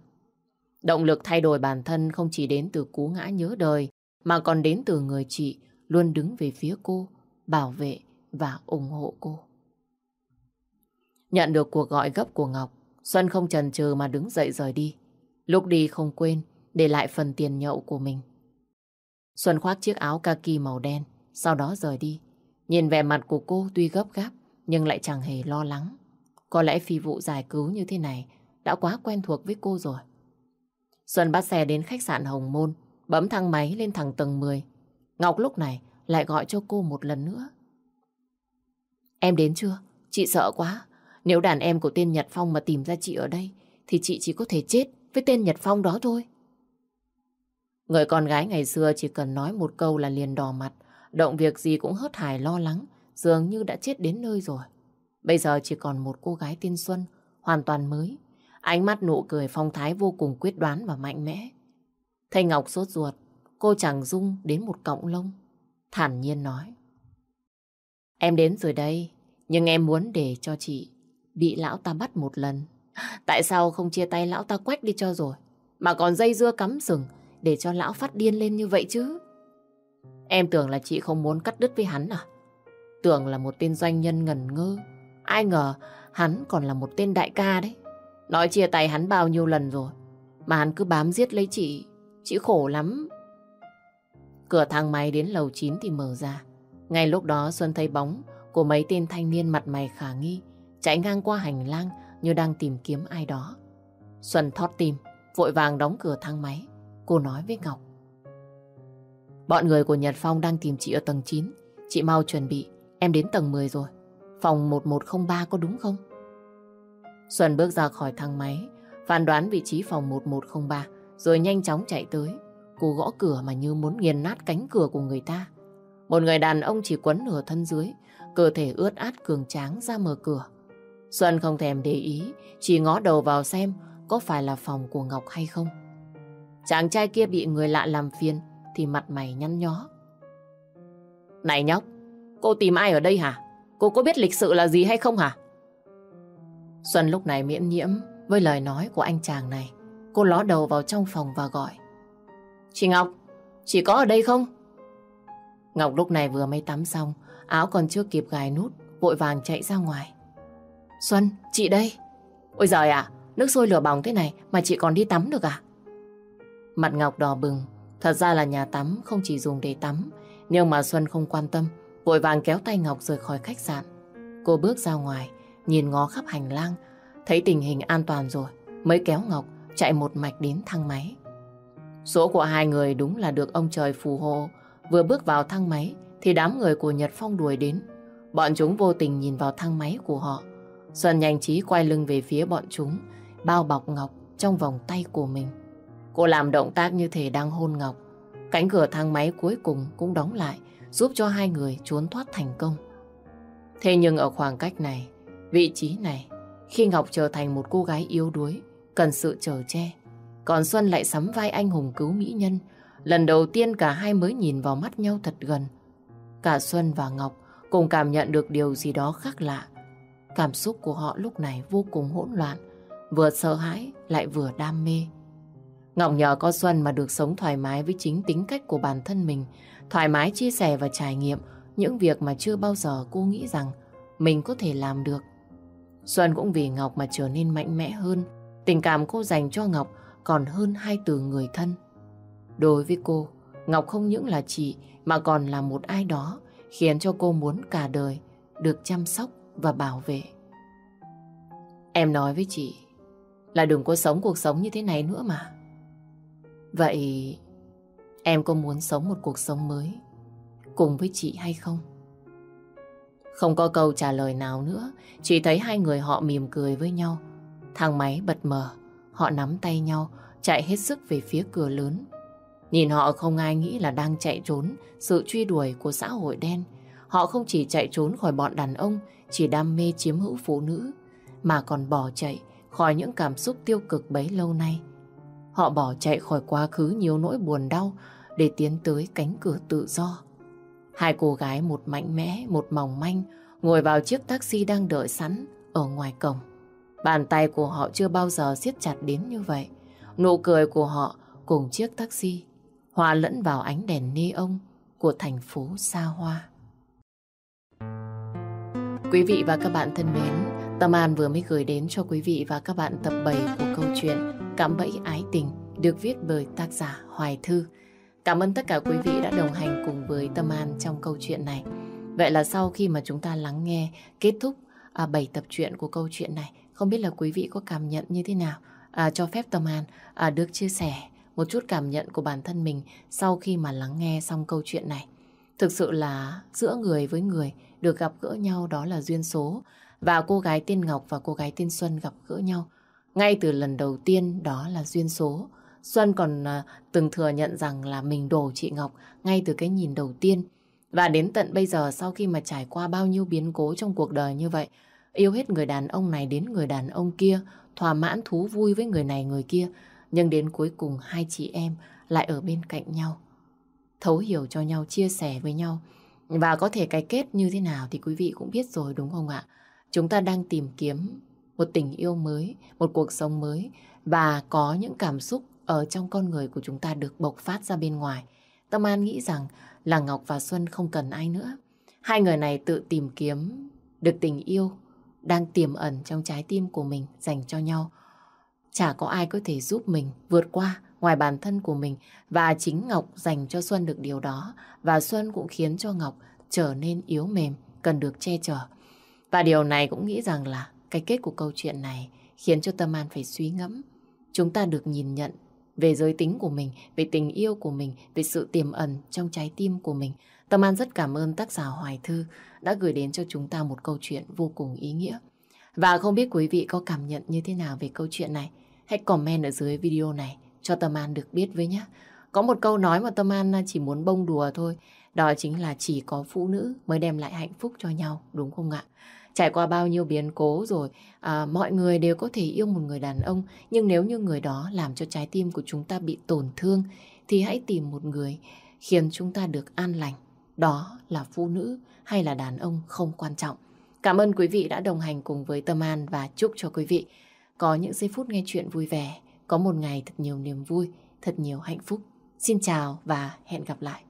Động lực thay đổi bản thân không chỉ đến từ cú ngã nhớ đời, mà còn đến từ người chị luôn đứng về phía cô, bảo vệ và ủng hộ cô. Nhận được cuộc gọi gấp của Ngọc, Xuân không chần chừ mà đứng dậy rời đi. Lúc đi không quên để lại phần tiền nhậu của mình. Xuân khoác chiếc áo kaki màu đen, sau đó rời đi. Nhìn vẻ mặt của cô tuy gấp gáp, nhưng lại chẳng hề lo lắng. Có lẽ phi vụ giải cứu như thế này đã quá quen thuộc với cô rồi. Xuân bắt xe đến khách sạn Hồng Môn, bấm thang máy lên thẳng tầng 10. Ngọc lúc này lại gọi cho cô một lần nữa. Em đến chưa? Chị sợ quá. Nếu đàn em của tên Nhật Phong mà tìm ra chị ở đây, thì chị chỉ có thể chết với tên Nhật Phong đó thôi. Người con gái ngày xưa chỉ cần nói một câu là liền đỏ mặt, động việc gì cũng hớt hải lo lắng, dường như đã chết đến nơi rồi. Bây giờ chỉ còn một cô gái tiên Xuân, hoàn toàn mới. Ánh mắt nụ cười phong thái vô cùng quyết đoán và mạnh mẽ. Thầy Ngọc sốt ruột, cô chẳng dung đến một cọng lông. Thản nhiên nói. Em đến rồi đây, nhưng em muốn để cho chị bị lão ta bắt một lần. Tại sao không chia tay lão ta quách đi cho rồi, mà còn dây dưa cắm sừng để cho lão phát điên lên như vậy chứ? Em tưởng là chị không muốn cắt đứt với hắn à? Tưởng là một tên doanh nhân ngần ngơ. Ai ngờ hắn còn là một tên đại ca đấy. Nói chia tay hắn bao nhiêu lần rồi. Mà hắn cứ bám giết lấy chị. Chị khổ lắm. Cửa thang máy đến lầu 9 thì mở ra. Ngay lúc đó Xuân thấy bóng của mấy tên thanh niên mặt mày khả nghi chạy ngang qua hành lang như đang tìm kiếm ai đó. Xuân thót tim, vội vàng đóng cửa thang máy. Cô nói với Ngọc. Bọn người của Nhật Phong đang tìm chị ở tầng 9. Chị mau chuẩn bị, em đến tầng 10 rồi. Phòng 1103 có đúng không? Xuân bước ra khỏi thang máy, phán đoán vị trí phòng 1103, rồi nhanh chóng chạy tới. Cô gõ cửa mà như muốn nghiền nát cánh cửa của người ta. Một người đàn ông chỉ quấn nửa thân dưới, cơ thể ướt át cường tráng ra mở cửa. Xuân không thèm để ý, chỉ ngó đầu vào xem có phải là phòng của Ngọc hay không. Chàng trai kia bị người lạ làm phiền thì mặt mày nhăn nhó. Này nhóc, cô tìm ai ở đây hả? Cô có biết lịch sự là gì hay không hả? Xuân lúc này miễn nhiễm với lời nói của anh chàng này. Cô ló đầu vào trong phòng và gọi. Chị Ngọc, chị có ở đây không? Ngọc lúc này vừa mới tắm xong, áo còn chưa kịp gài nút, vội vàng chạy ra ngoài. Xuân, chị đây. Ôi giời ạ, nước sôi lửa bỏng thế này mà chị còn đi tắm được à? Mặt Ngọc đỏ bừng, thật ra là nhà tắm không chỉ dùng để tắm, nhưng mà Xuân không quan tâm, vội vàng kéo tay Ngọc rời khỏi khách sạn. Cô bước ra ngoài, nhìn ngó khắp hành lang, thấy tình hình an toàn rồi, mới kéo Ngọc chạy một mạch đến thang máy. Số của hai người đúng là được ông trời phù hộ. Vừa bước vào thang máy thì đám người của Nhật Phong đuổi đến. Bọn chúng vô tình nhìn vào thang máy của họ. Xuân nhanh trí quay lưng về phía bọn chúng, bao bọc Ngọc trong vòng tay của mình. Cô làm động tác như thể đang hôn Ngọc. Cánh cửa thang máy cuối cùng cũng đóng lại, giúp cho hai người trốn thoát thành công. Thế nhưng ở khoảng cách này, vị trí này, khi Ngọc trở thành một cô gái yếu đuối, cần sự chở che, còn Xuân lại sắm vai anh hùng cứu mỹ nhân. Lần đầu tiên cả hai mới nhìn vào mắt nhau thật gần. Cả Xuân và Ngọc cùng cảm nhận được điều gì đó khác lạ. Cảm xúc của họ lúc này vô cùng hỗn loạn, vừa sợ hãi lại vừa đam mê. Ngọc nhờ có Xuân mà được sống thoải mái với chính tính cách của bản thân mình, thoải mái chia sẻ và trải nghiệm những việc mà chưa bao giờ cô nghĩ rằng mình có thể làm được. Xuân cũng vì Ngọc mà trở nên mạnh mẽ hơn, tình cảm cô dành cho Ngọc còn hơn hai từ người thân. Đối với cô, Ngọc không những là chị mà còn là một ai đó khiến cho cô muốn cả đời được chăm sóc và bảo vệ. Em nói với chị là đừng có sống cuộc sống như thế này nữa mà. Vậy em có muốn sống một cuộc sống mới cùng với chị hay không? Không có câu trả lời nào nữa, chỉ thấy hai người họ mỉm cười với nhau. Thang máy bật mở, họ nắm tay nhau, chạy hết sức về phía cửa lớn. Nhìn họ không ai nghĩ là đang chạy trốn sự truy đuổi của xã hội đen. Họ không chỉ chạy trốn khỏi bọn đàn ông chỉ đam mê chiếm hữu phụ nữ, mà còn bỏ chạy khỏi những cảm xúc tiêu cực bấy lâu nay. Họ bỏ chạy khỏi quá khứ nhiều nỗi buồn đau để tiến tới cánh cửa tự do. Hai cô gái một mạnh mẽ, một mỏng manh ngồi vào chiếc taxi đang đợi sẵn ở ngoài cổng. Bàn tay của họ chưa bao giờ siết chặt đến như vậy. Nụ cười của họ cùng chiếc taxi hòa lẫn vào ánh đèn neon của thành phố xa hoa. Quý vị và các bạn thân mến, Tâm An vừa mới gửi đến cho quý vị và các bạn tập 7 của câu chuyện Cạm bẫy ái tình được viết bởi tác giả Hoài Thư. Cảm ơn tất cả quý vị đã đồng hành cùng với Tâm An trong câu chuyện này. Vậy là sau khi mà chúng ta lắng nghe kết thúc à, 7 tập truyện của câu chuyện này, không biết là quý vị có cảm nhận như thế nào? À, cho phép Tâm An à, được chia sẻ một chút cảm nhận của bản thân mình sau khi mà lắng nghe xong câu chuyện này. Thực sự là giữa người với người được gặp gỡ nhau đó là duyên số. Và cô gái tên Ngọc và cô gái tên Xuân gặp gỡ nhau. Ngay từ lần đầu tiên đó là duyên số. Xuân còn uh, từng thừa nhận rằng là mình đổ chị Ngọc ngay từ cái nhìn đầu tiên. Và đến tận bây giờ sau khi mà trải qua bao nhiêu biến cố trong cuộc đời như vậy, yêu hết người đàn ông này đến người đàn ông kia, thỏa mãn thú vui với người này người kia, nhưng đến cuối cùng hai chị em lại ở bên cạnh nhau. Thấu hiểu cho nhau, chia sẻ với nhau. Và có thể cái kết như thế nào thì quý vị cũng biết rồi đúng không ạ? Chúng ta đang tìm kiếm một tình yêu mới, một cuộc sống mới và có những cảm xúc ở trong con người của chúng ta được bộc phát ra bên ngoài. Tâm An nghĩ rằng là Ngọc và Xuân không cần ai nữa. Hai người này tự tìm kiếm được tình yêu đang tiềm ẩn trong trái tim của mình dành cho nhau. Chả có ai có thể giúp mình vượt qua ngoài bản thân của mình và chính Ngọc dành cho Xuân được điều đó và Xuân cũng khiến cho Ngọc trở nên yếu mềm, cần được che chở. Và điều này cũng nghĩ rằng là cái kết của câu chuyện này khiến cho Tâm An phải suy ngẫm chúng ta được nhìn nhận về giới tính của mình, về tình yêu của mình, về sự tiềm ẩn trong trái tim của mình. Tâm An rất cảm ơn tác giả Hoài Thư đã gửi đến cho chúng ta một câu chuyện vô cùng ý nghĩa. Và không biết quý vị có cảm nhận như thế nào về câu chuyện này? Hãy comment ở dưới video này cho Tâm An được biết với nhé. Có một câu nói mà Tâm An chỉ muốn bông đùa thôi. Đó chính là chỉ có phụ nữ mới đem lại hạnh phúc cho nhau, đúng không ạ? Trải qua bao nhiêu biến cố rồi, à, mọi người đều có thể yêu một người đàn ông, nhưng nếu như người đó làm cho trái tim của chúng ta bị tổn thương, thì hãy tìm một người khiến chúng ta được an lành. Đó là phụ nữ hay là đàn ông không quan trọng. Cảm ơn quý vị đã đồng hành cùng với Tâm An và chúc cho quý vị có những giây phút nghe chuyện vui vẻ, có một ngày thật nhiều niềm vui, thật nhiều hạnh phúc. Xin chào và hẹn gặp lại.